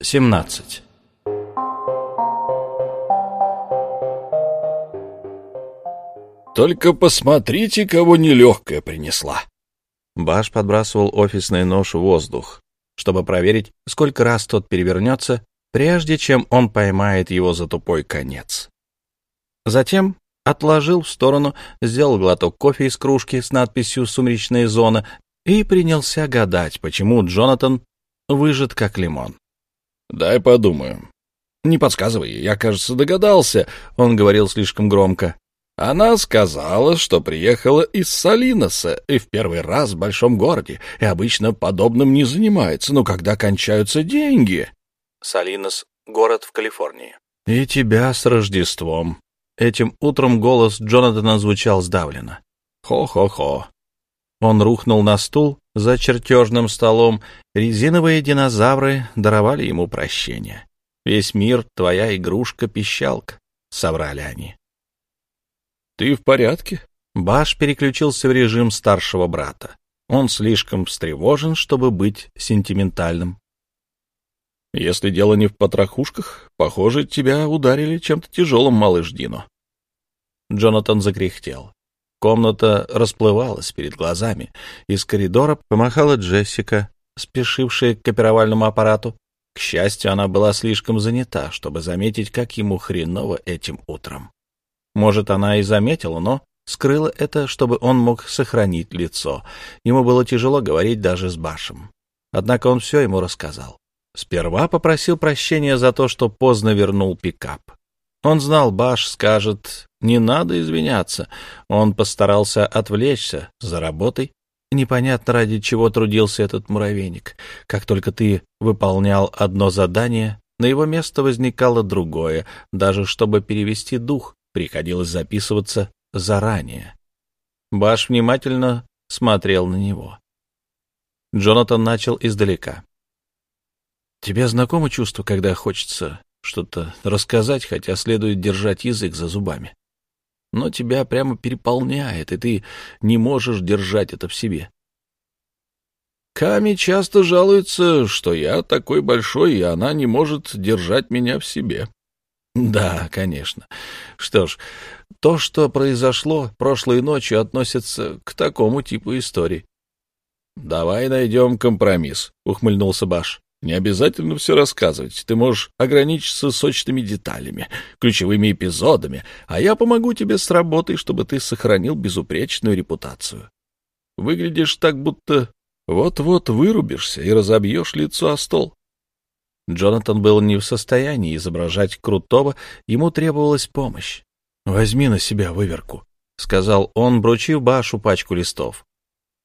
17. «Только посмотрите, кого нелегкая принесла!» Баш подбрасывал офисный нож в воздух, чтобы проверить, сколько раз тот перевернется, прежде чем он поймает его за тупой конец. Затем отложил в сторону, сделал глоток кофе из кружки с надписью «Сумеречная зона» и принялся гадать, почему Джонатан выжат как лимон. «Дай подумаю». «Не подсказывай, я, кажется, догадался», — он говорил слишком громко. Она сказала, что приехала из Салиноса и в первый раз в большом городе, и обычно подобным не занимается, но когда кончаются деньги... Салинос — город в Калифорнии. «И тебя с Рождеством». Этим утром голос Джонатана звучал сдавленно. «Хо-хо-хо». Он рухнул на стул за чертежным столом. Резиновые динозавры даровали ему прощение. «Весь мир — твоя игрушка-пищалка», — соврали они. «Ты в порядке?» Баш переключился в режим старшего брата. Он слишком встревожен, чтобы быть сентиментальным. «Если дело не в потрохушках, похоже, тебя ударили чем-то тяжелым, малыш Дино». Джонатан закряхтел. Комната расплывалась перед глазами. Из коридора помахала Джессика, спешившая к копировальному аппарату. К счастью, она была слишком занята, чтобы заметить, как ему хреново этим утром. Может, она и заметила, но скрыла это, чтобы он мог сохранить лицо. Ему было тяжело говорить даже с Башем. Однако он все ему рассказал. Сперва попросил прощения за то, что поздно вернул пикап. Он знал, Баш скажет, не надо извиняться. Он постарался отвлечься за работой. Непонятно, ради чего трудился этот муравейник. Как только ты выполнял одно задание, на его место возникало другое, даже чтобы перевести дух, приходилось записываться заранее. Баш внимательно смотрел на него. Джонатан начал издалека. «Тебе знакомо чувство, когда хочется что-то рассказать, хотя следует держать язык за зубами? Но тебя прямо переполняет, и ты не можешь держать это в себе». Ками часто жалуется, что я такой большой, и она не может держать меня в себе. Да, конечно. Что ж, то, что произошло прошлой ночью, относится к такому типу истории. Давай найдем компромисс, ухмыльнулся Баш. Не обязательно все рассказывать. Ты можешь ограничиться сочными деталями, ключевыми эпизодами, а я помогу тебе с работой, чтобы ты сохранил безупречную репутацию. Выглядишь так, будто вот-вот вырубишься и разобьешь лицо о стол. Джонатан был не в состоянии изображать крутого, ему требовалась помощь. «Возьми на себя выверку», — сказал он, бручив Башу пачку листов.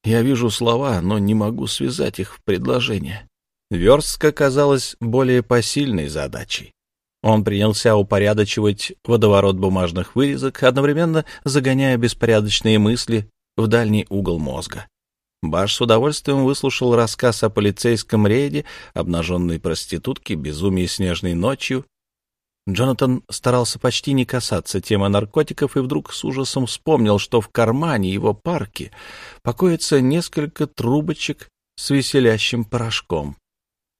«Я вижу слова, но не могу связать их в предложение». Верстка казалась более посильной задачей. Он принялся упорядочивать водоворот бумажных вырезок, одновременно загоняя беспорядочные мысли в дальний угол мозга. Баш с удовольствием выслушал рассказ о полицейском рейде, обнаженной проститутке, безумии снежной ночью. Джонатан старался почти не касаться темы наркотиков и вдруг с ужасом вспомнил, что в кармане его парки покоится несколько трубочек с веселящим порошком.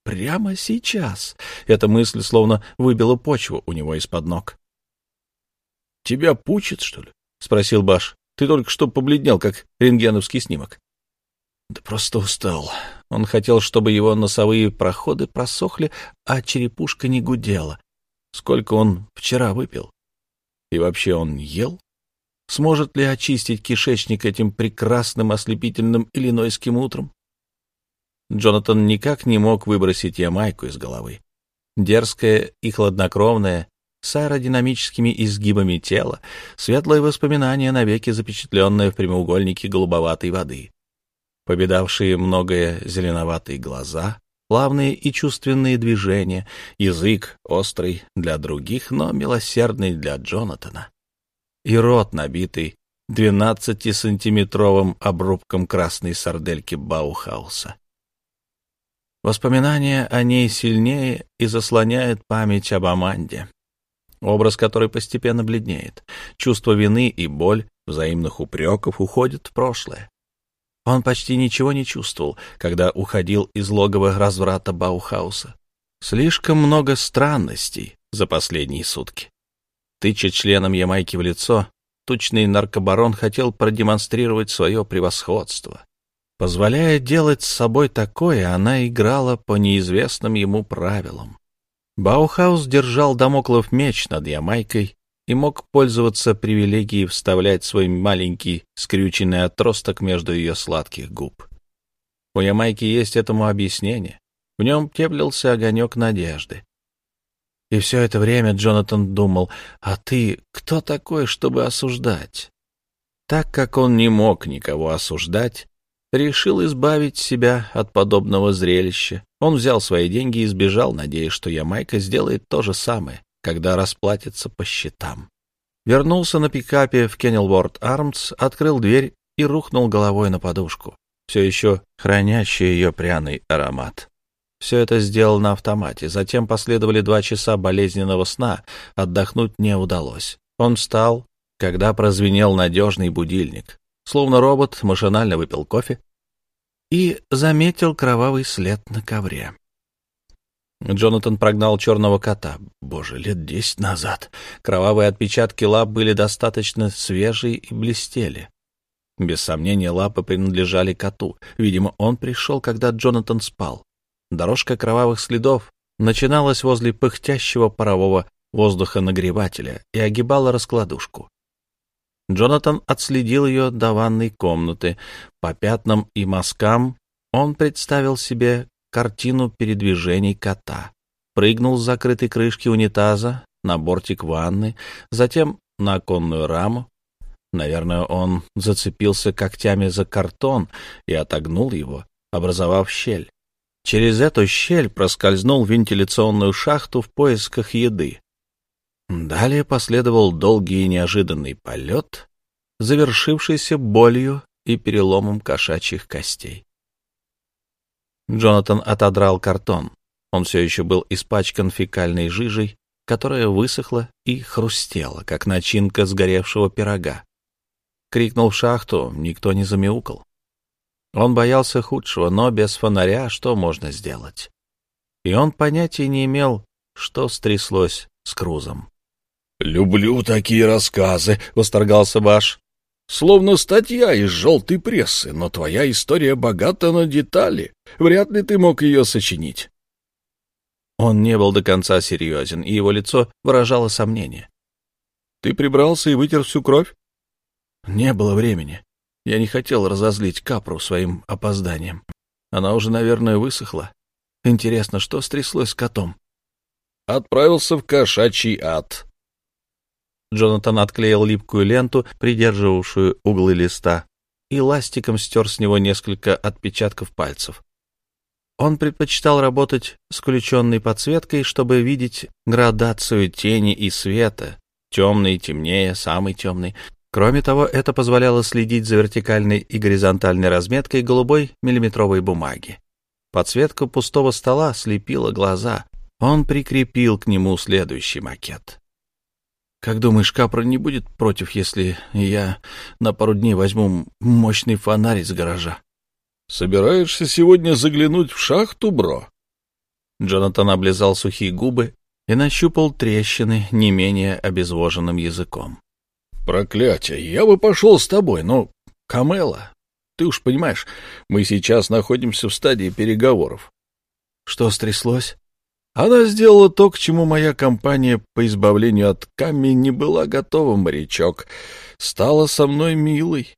Прямо сейчас эта мысль словно выбила почву у него из-под ног. — Тебя пучит, что ли? — спросил Баш. — Ты только что побледнел, как рентгеновский снимок. Да просто устал. Он хотел, чтобы его носовые проходы просохли, а черепушка не гудела. Сколько он вчера выпил? И вообще он ел? Сможет ли очистить кишечник этим прекрасным ослепительным иллинойским утром? Джонатан никак не мог выбросить Ямайку из головы. Дерзкая и хладнокровная, с аэродинамическими изгибами тела, светлое воспоминание, навеки запечатленное в прямоугольнике голубоватой воды повидавшие многое зеленоватые глаза, плавные и чувственные движения, язык острый для других, но милосердный для Джонатана, и рот, набитый двенадцатисантиметровым обрубком красной сардельки Баухауса. Воспоминания о ней сильнее и заслоняет память об Аманде, образ которой постепенно бледнеет. Чувство вины и боль взаимных упреков уходят в прошлое. Он почти ничего не чувствовал, когда уходил из логова разврата Баухауса. Слишком много странностей за последние сутки. Тыча членом Ямайки в лицо, тучный наркобарон хотел продемонстрировать свое превосходство. Позволяя делать с собой такое, она играла по неизвестным ему правилам. Баухаус держал дамоклов меч над Ямайкой и мог пользоваться привилегией вставлять свой маленький скрюченный отросток между ее сладких губ. У Ямайки есть этому объяснение. В нем теплился огонек надежды. И все это время Джонатан думал, а ты кто такой, чтобы осуждать? Так как он не мог никого осуждать, решил избавить себя от подобного зрелища. Он взял свои деньги и сбежал, надеясь, что Ямайка сделает то же самое, когда расплатится по счетам. Вернулся на пикапе в Кеннелворд Армс, открыл дверь и рухнул головой на подушку, все еще хранящий ее пряный аромат. Все это сделал на автомате. Затем последовали два часа болезненного сна. Отдохнуть не удалось. Он встал, когда прозвенел надежный будильник. Словно робот, машинально выпил кофе и заметил кровавый след на ковре. Джонатан прогнал черного кота. Боже, лет десять назад. Кровавые отпечатки лап были достаточно свежие и блестели. Без сомнения, лапы принадлежали коту. Видимо, он пришел, когда Джонатан спал. Дорожка кровавых следов начиналась возле пыхтящего парового воздухонагревателя и огибала раскладушку. Джонатан отследил ее до ванной комнаты. По пятнам и мазкам он представил себе картину передвижений кота. Прыгнул с закрытой крышки унитаза на бортик ванны, затем на оконную раму. Наверное, он зацепился когтями за картон и отогнул его, образовав щель. Через эту щель проскользнул в вентиляционную шахту в поисках еды. Далее последовал долгий и неожиданный полет, завершившийся болью и переломом кошачьих костей. Джонатан отодрал картон. Он все еще был испачкан фекальной жижей, которая высохла и хрустела, как начинка сгоревшего пирога. Крикнул в шахту, никто не замяукал. Он боялся худшего, но без фонаря что можно сделать? И он понятия не имел, что стряслось с Крузом. «Люблю такие рассказы», — восторгался Баш. «Словно статья из желтой прессы, но твоя история богата на детали. Вряд ли ты мог ее сочинить». Он не был до конца серьезен, и его лицо выражало сомнение. «Ты прибрался и вытер всю кровь?» «Не было времени. Я не хотел разозлить Капру своим опозданием. Она уже, наверное, высохла. Интересно, что стряслось с котом? Отправился в кошачий ад. Джонатан отклеил липкую ленту, придерживавшую углы листа, и ластиком стер с него несколько отпечатков пальцев. Он предпочитал работать с включенной подсветкой, чтобы видеть градацию тени и света, темный темнее, самый темный, Кроме того, это позволяло следить за вертикальной и горизонтальной разметкой голубой миллиметровой бумаги. Подсветка пустого стола слепила глаза. Он прикрепил к нему следующий макет. «Как думаешь, Капра не будет против, если я на пару дней возьму мощный фонарь из гаража?» «Собираешься сегодня заглянуть в шахту, бро?» Джонатан облизал сухие губы и нащупал трещины не менее обезвоженным языком. Проклятие, я бы пошел с тобой, но... Камела, ты уж понимаешь, мы сейчас находимся в стадии переговоров. Что стряслось? Она сделала то, к чему моя компания по избавлению от Камми не была готова, морячок. Стала со мной милой.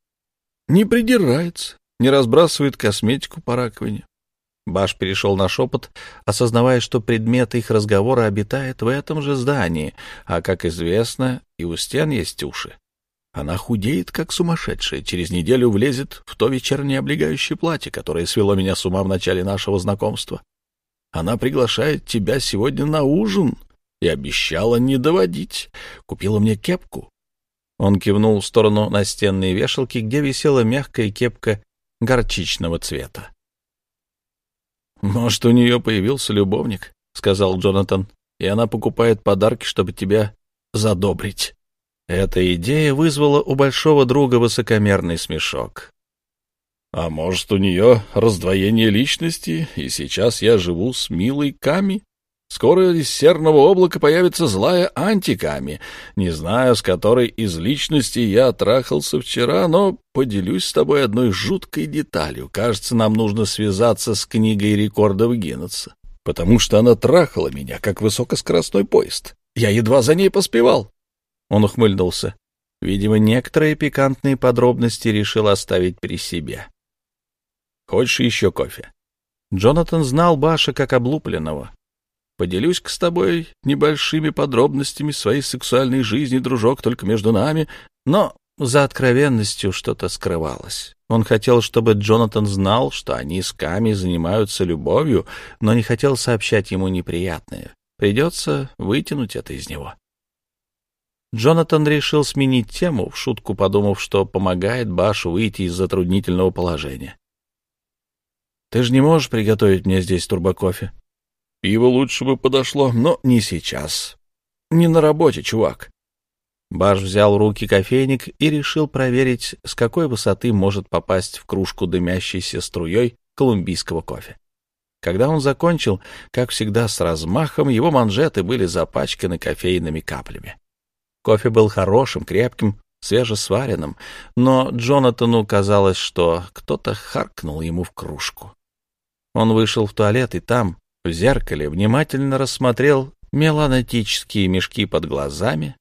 Не придирается, не разбрасывает косметику по раковине. Баш перешел на шепот, осознавая, что предмет их разговора обитает в этом же здании, а, как известно, и у стен есть уши. Она худеет, как сумасшедшая, через неделю влезет в то вечернее облегающее платье, которое свело меня с ума в начале нашего знакомства. Она приглашает тебя сегодня на ужин и обещала не доводить. Купила мне кепку. Он кивнул в сторону настенной вешалки, где висела мягкая кепка горчичного цвета. «Может, у нее появился любовник», — сказал Джонатан, «и она покупает подарки, чтобы тебя задобрить». Эта идея вызвала у большого друга высокомерный смешок. «А может, у нее раздвоение личности, и сейчас я живу с милой Ками?» Скоро из серного облака появится злая антиками. Не знаю, с которой из личностей я трахался вчера, но поделюсь с тобой одной жуткой деталью. Кажется, нам нужно связаться с книгой рекордов Гиннесса, потому что она трахала меня, как высокоскоростной поезд. Я едва за ней поспевал. Он ухмыльнулся. Видимо, некоторые пикантные подробности решил оставить при себе. «Хочешь еще кофе?» Джонатан знал Баша как облупленного. Поделюсь-ка с тобой небольшими подробностями своей сексуальной жизни, дружок, только между нами. Но за откровенностью что-то скрывалось. Он хотел, чтобы Джонатан знал, что они с Ками занимаются любовью, но не хотел сообщать ему неприятное. Придется вытянуть это из него. Джонатан решил сменить тему, в шутку подумав, что помогает Башу выйти из затруднительного положения. «Ты же не можешь приготовить мне здесь турбокофе?» Пиво лучше бы подошло, но не сейчас. Не на работе, чувак. Баш взял в руки кофейник и решил проверить, с какой высоты может попасть в кружку дымящейся струей колумбийского кофе. Когда он закончил, как всегда с размахом, его манжеты были запачканы кофейными каплями. Кофе был хорошим, крепким, свежесваренным, но Джонатану казалось, что кто-то харкнул ему в кружку. Он вышел в туалет, и там, в зеркале внимательно рассмотрел меланотические мешки под глазами.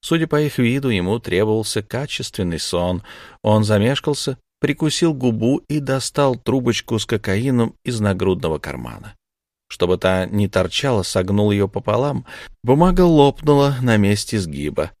Судя по их виду, ему требовался качественный сон. Он замешкался, прикусил губу и достал трубочку с кокаином из нагрудного кармана. Чтобы та не торчала, согнул ее пополам. Бумага лопнула на месте сгиба.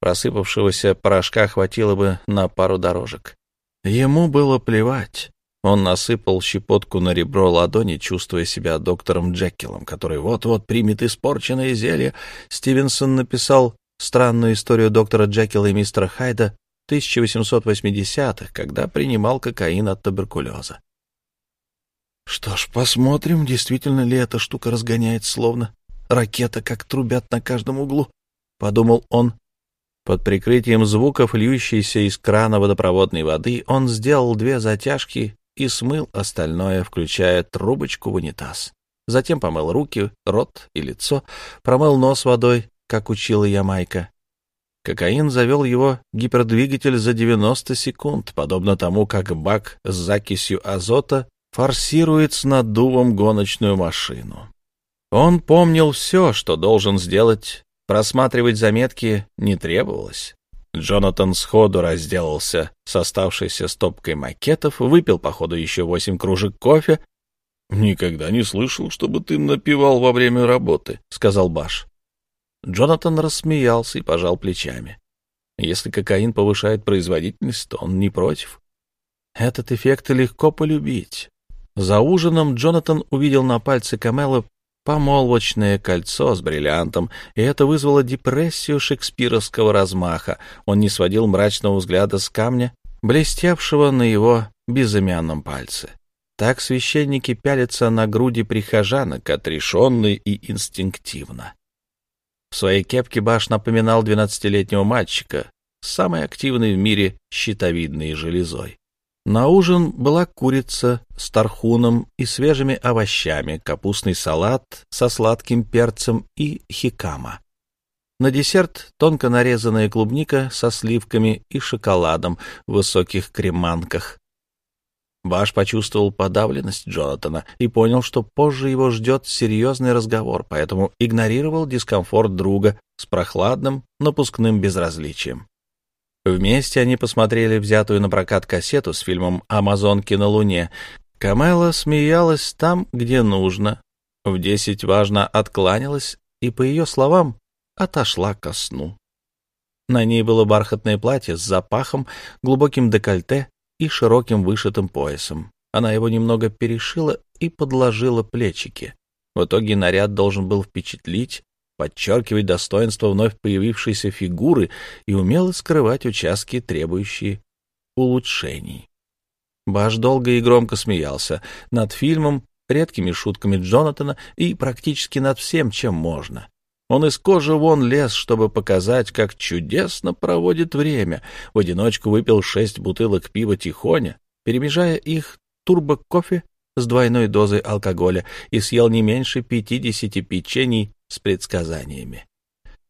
Просыпавшегося порошка хватило бы на пару дорожек. Ему было плевать. Он насыпал щепотку на ребро ладони, чувствуя себя доктором Джекилом, который вот-вот примет испорченное зелье. Стивенсон написал странную историю доктора Джекила и мистера Хайда 1880-х, когда принимал кокаин от туберкулеза. Что ж, посмотрим, действительно ли эта штука разгоняет, словно ракета, как трубят на каждом углу, — подумал он. Под прикрытием звуков, льющейся из крана водопроводной воды, он сделал две затяжки и смыл остальное, включая трубочку в унитаз. Затем помыл руки, рот и лицо, промыл нос водой, как учила Ямайка. Кокаин завел его гипердвигатель за 90 секунд, подобно тому, как бак с закисью азота форсирует с наддувом гоночную машину. Он помнил все, что должен сделать, просматривать заметки не требовалось. Джонатан сходу разделался с оставшейся стопкой макетов, выпил, походу, еще восемь кружек кофе. — Никогда не слышал, чтобы ты напивал во время работы, — сказал Баш. Джонатан рассмеялся и пожал плечами. Если кокаин повышает производительность, то он не против. Этот эффект легко полюбить. За ужином Джонатан увидел на пальце Камела помолвочное кольцо с бриллиантом, и это вызвало депрессию шекспировского размаха. Он не сводил мрачного взгляда с камня, блестевшего на его безымянном пальце. Так священники пялятся на груди прихожанок, отрешенно и инстинктивно. В своей кепке Баш напоминал двенадцатилетнего мальчика, самой активной в мире щитовидной железой. На ужин была курица с тархуном и свежими овощами, капустный салат со сладким перцем и хикама. На десерт тонко нарезанная клубника со сливками и шоколадом в высоких креманках. Баш почувствовал подавленность Джонатана и понял, что позже его ждет серьезный разговор, поэтому игнорировал дискомфорт друга с прохладным напускным безразличием. Вместе они посмотрели взятую на прокат кассету с фильмом «Амазонки на Луне». Камела смеялась там, где нужно. В десять важно откланялась и, по ее словам, отошла ко сну. На ней было бархатное платье с запахом, глубоким декольте и широким вышитым поясом. Она его немного перешила и подложила плечики. В итоге наряд должен был впечатлить подчеркивать достоинство вновь появившейся фигуры и умело скрывать участки, требующие улучшений. Баш долго и громко смеялся над фильмом, редкими шутками Джонатана и практически над всем, чем можно. Он из кожи вон лез, чтобы показать, как чудесно проводит время. В одиночку выпил шесть бутылок пива тихоня, перемежая их турбо-кофе с двойной дозой алкоголя и съел не меньше 50 печений с предсказаниями.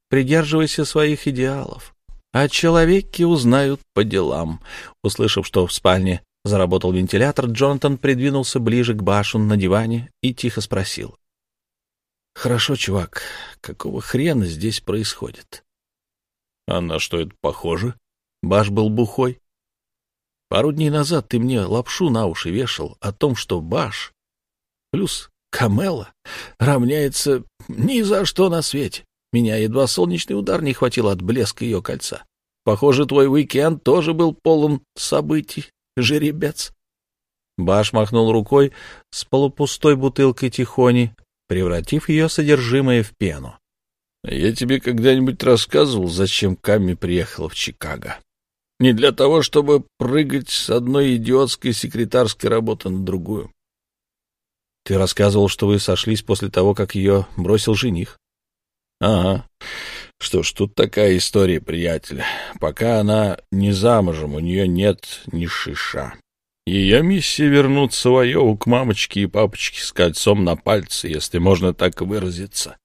Придерживайся своих идеалов, а человеки узнают по делам. Услышав, что в спальне заработал вентилятор, Джонатан придвинулся ближе к Башу на диване и тихо спросил. — Хорошо, чувак, какого хрена здесь происходит? — А на что это похоже? Баш был бухой. Пару дней назад ты мне лапшу на уши вешал о том, что Баш плюс Камела равняется ни за что на свете. Меня едва солнечный удар не хватил от блеска ее кольца. Похоже, твой уикенд тоже был полон событий, жеребец. Баш махнул рукой с полупустой бутылкой тихони, превратив ее содержимое в пену. — Я тебе когда-нибудь рассказывал, зачем Ками приехала в Чикаго? Не для того, чтобы прыгать с одной идиотской секретарской работы на другую. Ты рассказывал, что вы сошлись после того, как ее бросил жених. Ага. Что ж, тут такая история, приятель. Пока она не замужем, у нее нет ни шиша. Ее миссия — вернуть свое к мамочке и папочке с кольцом на пальце, если можно так выразиться.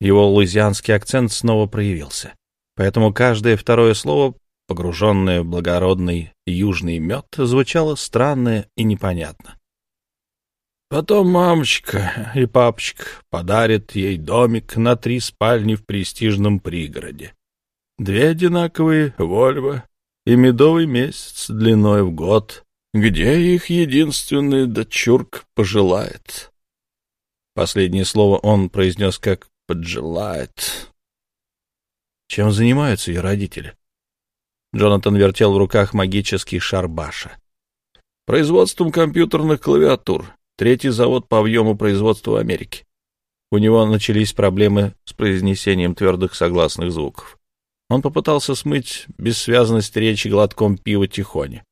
Его луизианский акцент снова проявился, поэтому каждое второе слово погруженное в благородный южный мед, звучало странно и непонятно. Потом мамочка и папочка подарят ей домик на три спальни в престижном пригороде. Две одинаковые «Вольво» и медовый месяц длиной в год, где их единственный дочурка пожелает. Последнее слово он произнес как «поджелает». Чем занимаются ее родители? Джонатан вертел в руках магический шар Баша. «Производством компьютерных клавиатур. Третий завод по объему производства в Америке. У него начались проблемы с произнесением твердых согласных звуков. Он попытался смыть бессвязность речи глотком пива Тихони.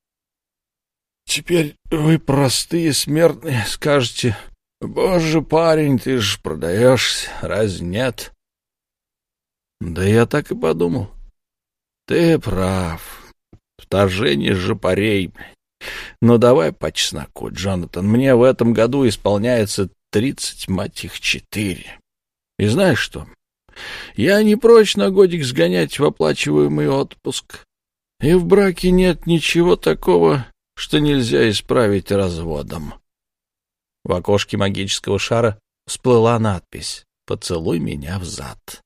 «Теперь вы, простые смертные, скажете, «Боже, парень, ты ж продаешься, раз нет?» «Да я так и подумал. Ты прав. Вторжение жопарей. Но давай по чесноку, Джонатан. Мне в этом году исполняется тридцать, мать их, четыре. И знаешь что? Я не прочь на годик сгонять в оплачиваемый отпуск. И в браке нет ничего такого, что нельзя исправить разводом. В окошке магического шара всплыла надпись «Поцелуй меня в зад».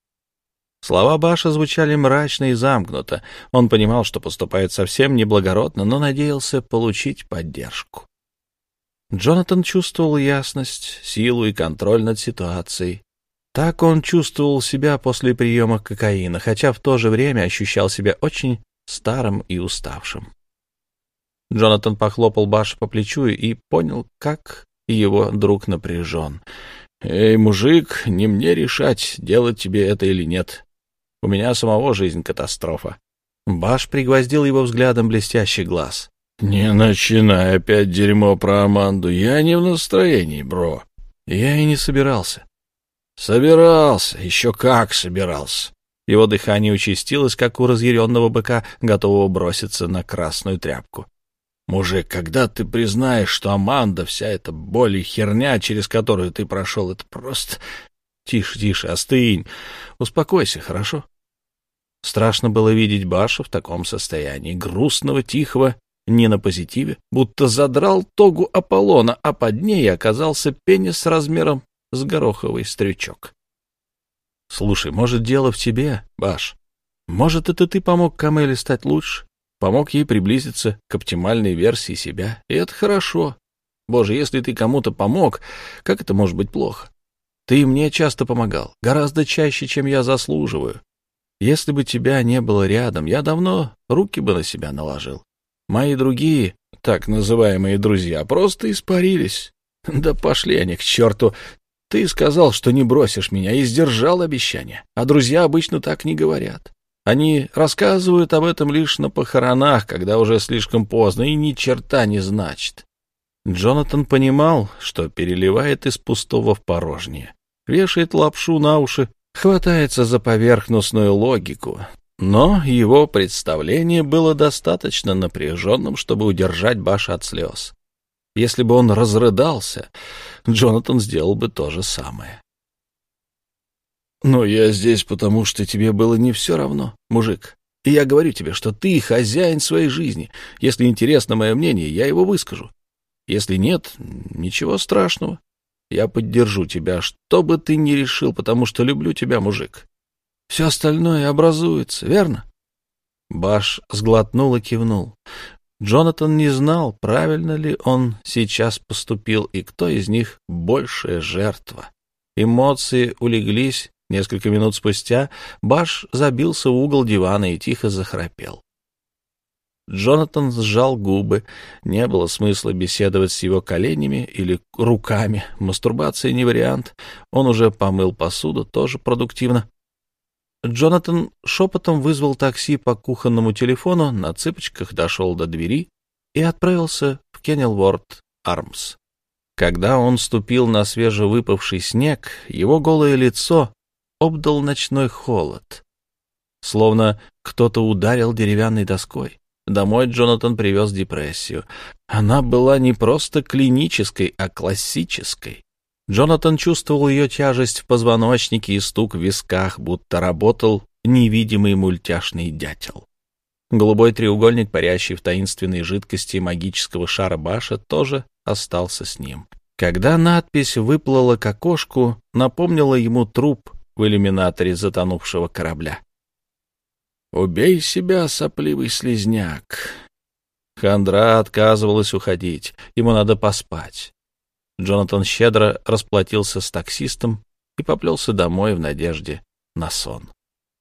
Слова Баша звучали мрачно и замкнуто. Он понимал, что поступает совсем неблагородно, но надеялся получить поддержку. Джонатан чувствовал ясность, силу и контроль над ситуацией. Так он чувствовал себя после приема кокаина, хотя в то же время ощущал себя очень старым и уставшим. Джонатан похлопал Баша по плечу и понял, как его друг напряжен. «Эй, мужик, не мне решать, делать тебе это или нет. У меня самого жизнь катастрофа. Баш пригвоздил его взглядом блестящий глаз. «Не начинай опять дерьмо про Аманду. Я не в настроении, бро». Я и не собирался. «Собирался. Еще как собирался». Его дыхание участилось, как у разъяренного быка, готового броситься на красную тряпку. «Мужик, когда ты признаешь, что Аманда, вся эта боль и херня, через которую ты прошел, это просто...» «Тише, тише, остынь. Успокойся, хорошо?» Страшно было видеть Баша в таком состоянии, грустного, тихого, не на позитиве, будто задрал тогу Аполлона, а под ней оказался пенис размером с гороховый стрючок. — Слушай, может, дело в тебе, Баш? Может, это ты помог Камеле стать лучше? Помог ей приблизиться к оптимальной версии себя? И это хорошо. Боже, если ты кому-то помог, как это может быть плохо? Ты мне часто помогал, гораздо чаще, чем я заслуживаю. Если бы тебя не было рядом, я давно руки бы на себя наложил. Мои другие, так называемые друзья, просто испарились. Да пошли они к черту. Ты сказал, что не бросишь меня, и сдержал обещание. А друзья обычно так не говорят. Они рассказывают об этом лишь на похоронах, когда уже слишком поздно, и ни черта не значит. Джонатан понимал, что переливает из пустого в порожнее. Вешает лапшу на уши хватается за поверхностную логику, но его представление было достаточно напряженным, чтобы удержать Баша от слез. Если бы он разрыдался, Джонатан сделал бы то же самое. «Но я здесь, потому что тебе было не все равно, мужик. И я говорю тебе, что ты хозяин своей жизни. Если интересно мое мнение, я его выскажу. Если нет, ничего страшного. Я поддержу тебя, что бы ты ни решил, потому что люблю тебя, мужик. Все остальное образуется, верно?» Баш сглотнул и кивнул. Джонатан не знал, правильно ли он сейчас поступил и кто из них большая жертва. Эмоции улеглись. Несколько минут спустя Баш забился в угол дивана и тихо захрапел. Джонатан сжал губы. Не было смысла беседовать с его коленями или руками. Мастурбация не вариант. Он уже помыл посуду, тоже продуктивно. Джонатан шепотом вызвал такси по кухонному телефону, на цыпочках дошел до двери и отправился в Кеннелворд Армс. Когда он ступил на свежевыпавший снег, его голое лицо обдал ночной холод, словно кто-то ударил деревянной доской. Домой Джонатан привез депрессию. Она была не просто клинической, а классической. Джонатан чувствовал ее тяжесть в позвоночнике и стук в висках, будто работал невидимый мультяшный дятел. Голубой треугольник, парящий в таинственной жидкости магического шара Баша, тоже остался с ним. Когда надпись выплыла к окошку, напомнила ему труп в иллюминаторе затонувшего корабля. «Убей себя, сопливый слезняк!» Хандра отказывалась уходить, ему надо поспать. Джонатан щедро расплатился с таксистом и поплелся домой в надежде на сон.